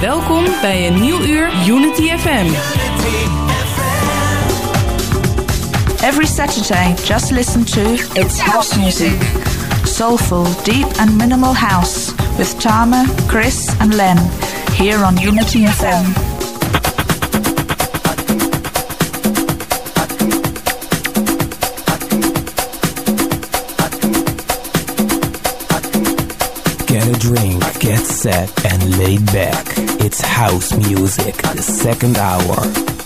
Welkom bij een nieuw uur Unity FM. Every Saturday, just listen to It's House Music. Soulful, deep and minimal house with Tama, Chris and Len here on Unity FM. Get a drink, get set, and laid back. It's house music, the second hour.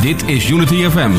Dit is Unity FM.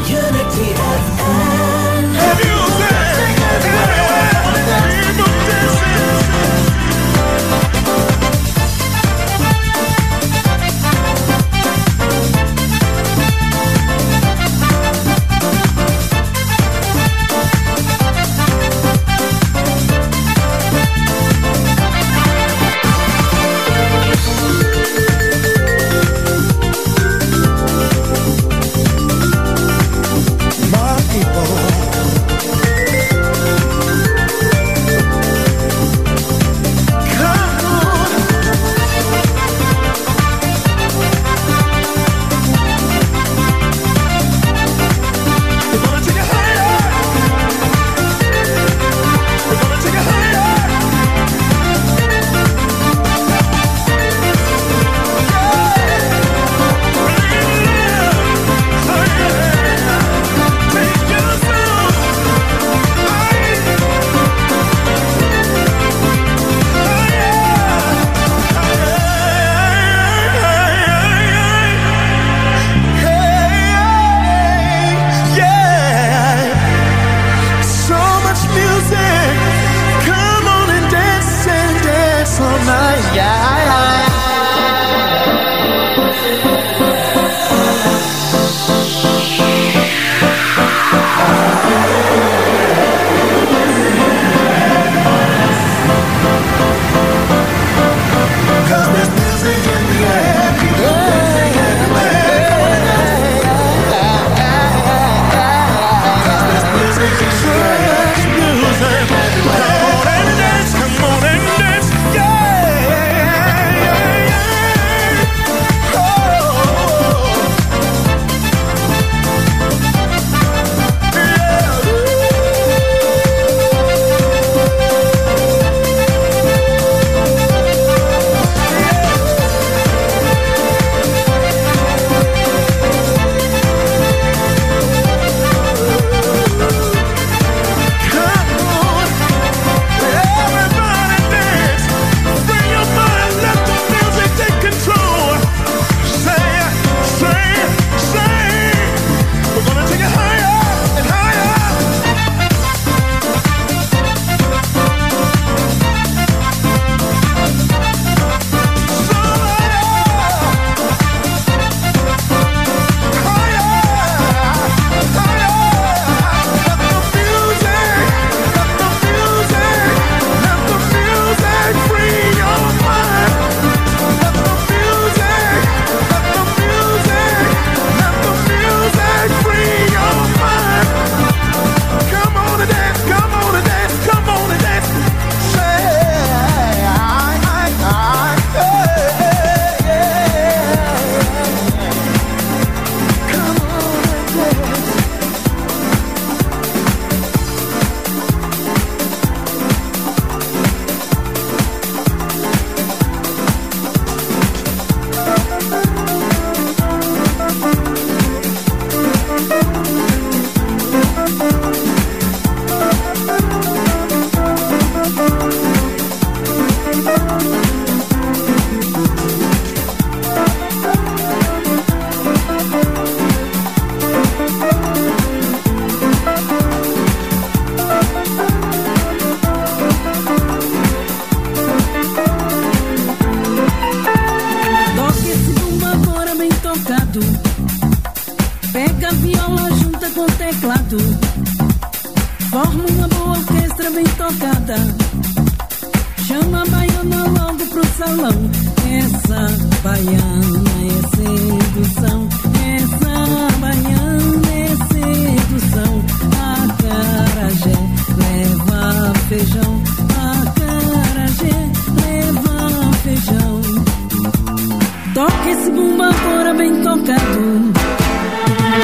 amor bem tocado.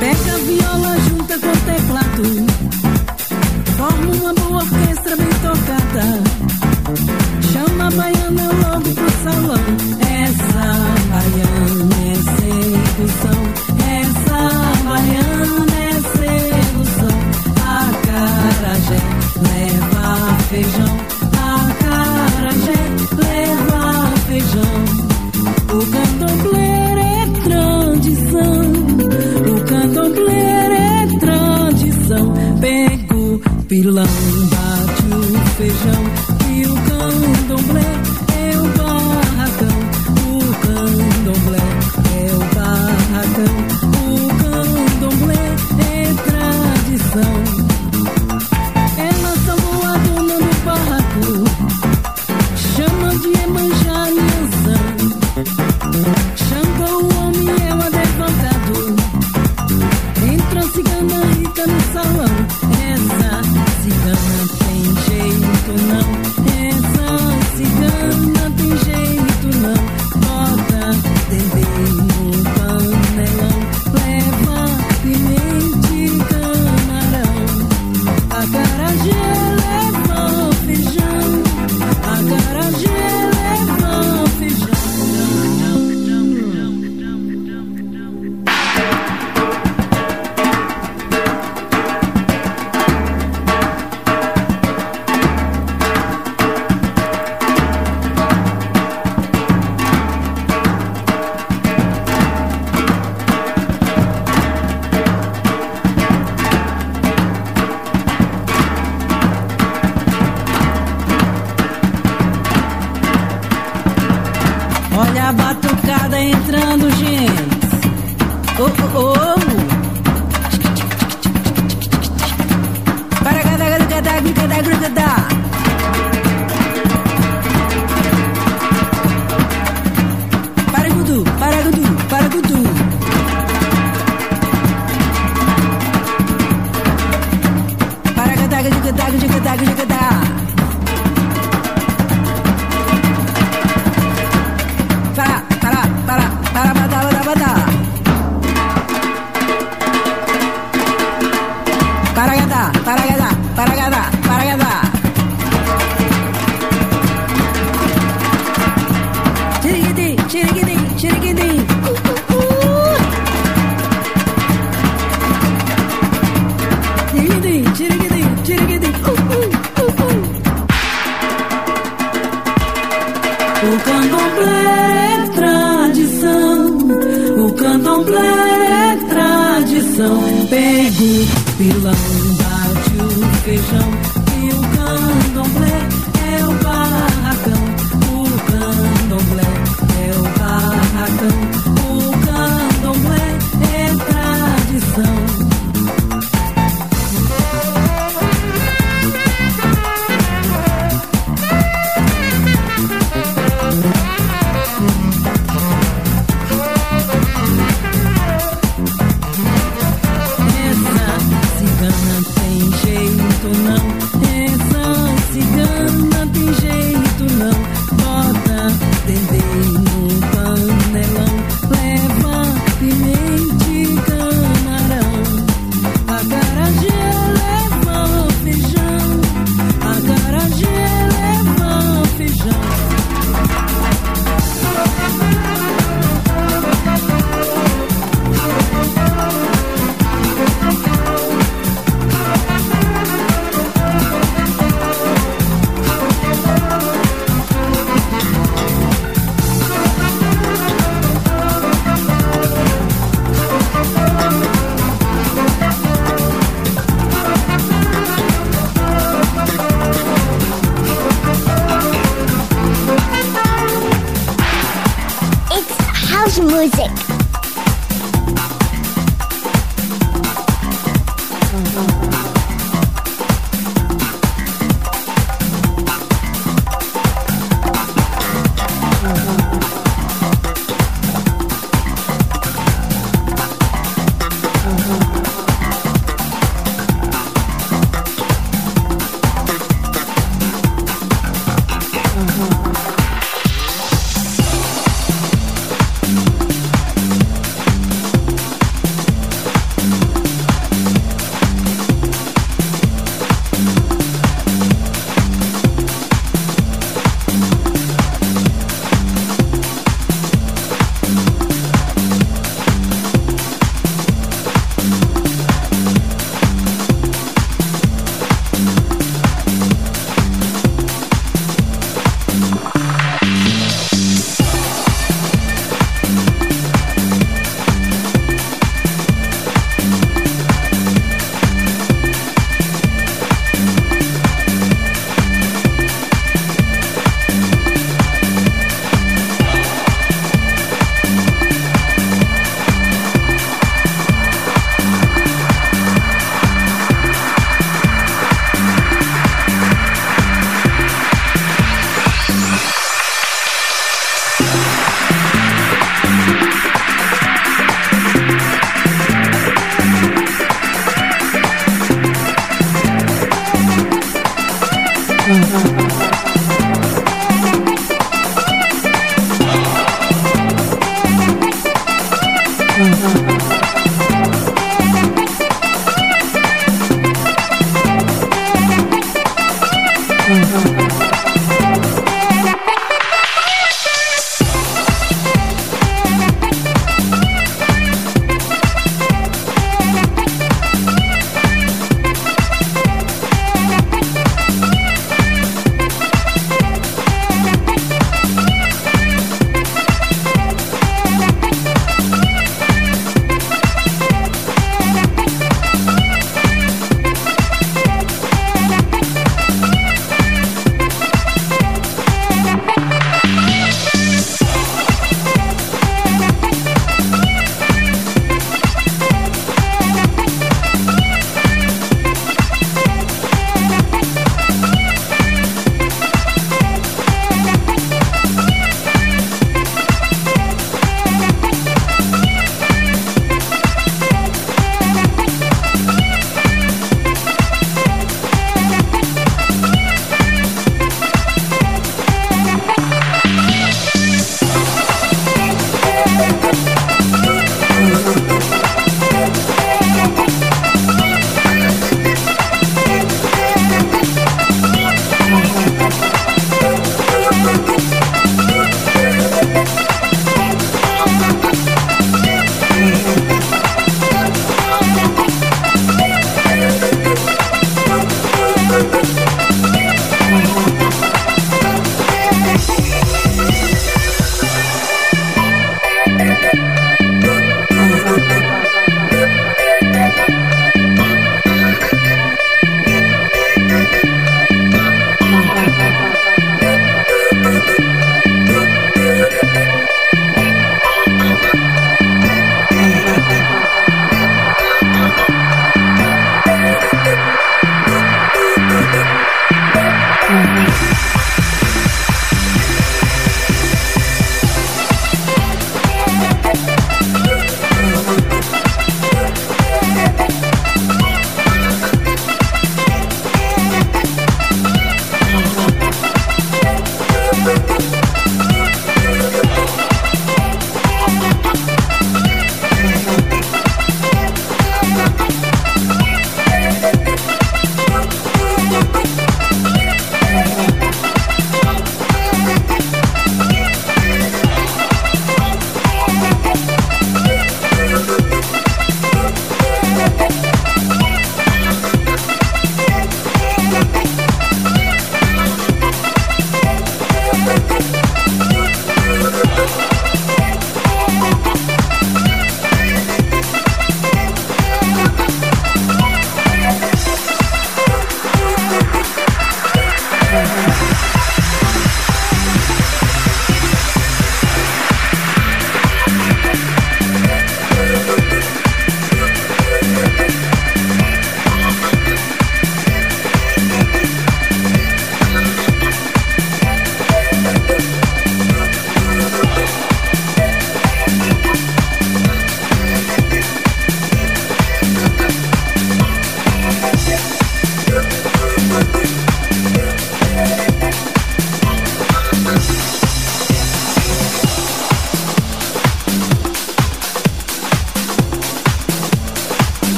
Pega alone.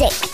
music.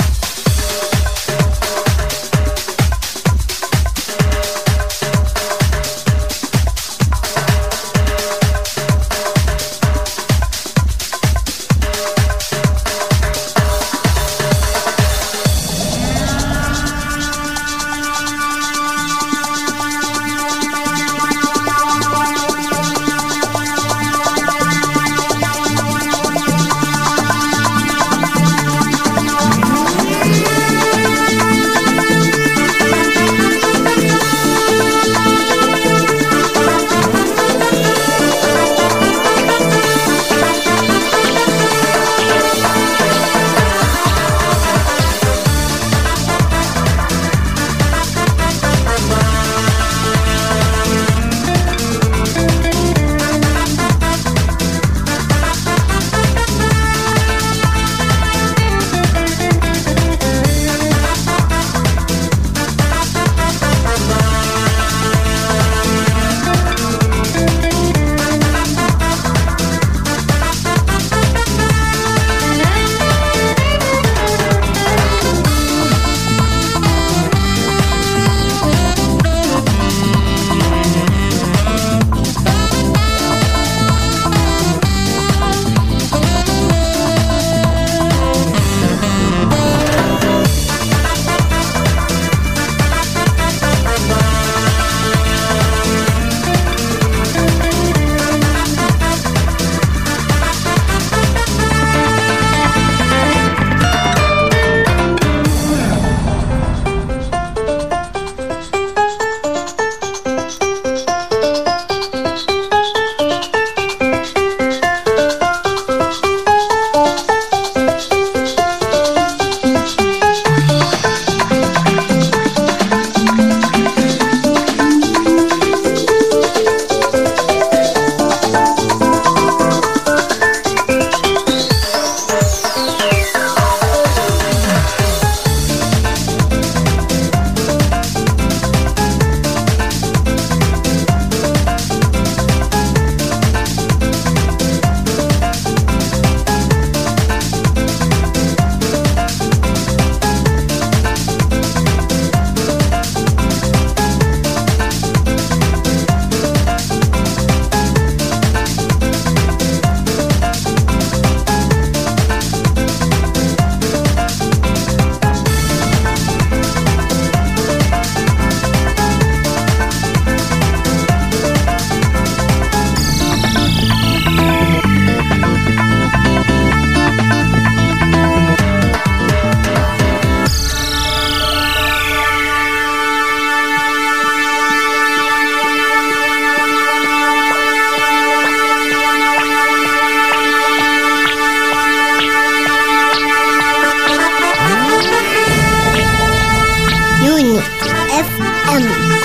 FM.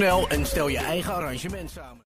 En stel je eigen arrangement.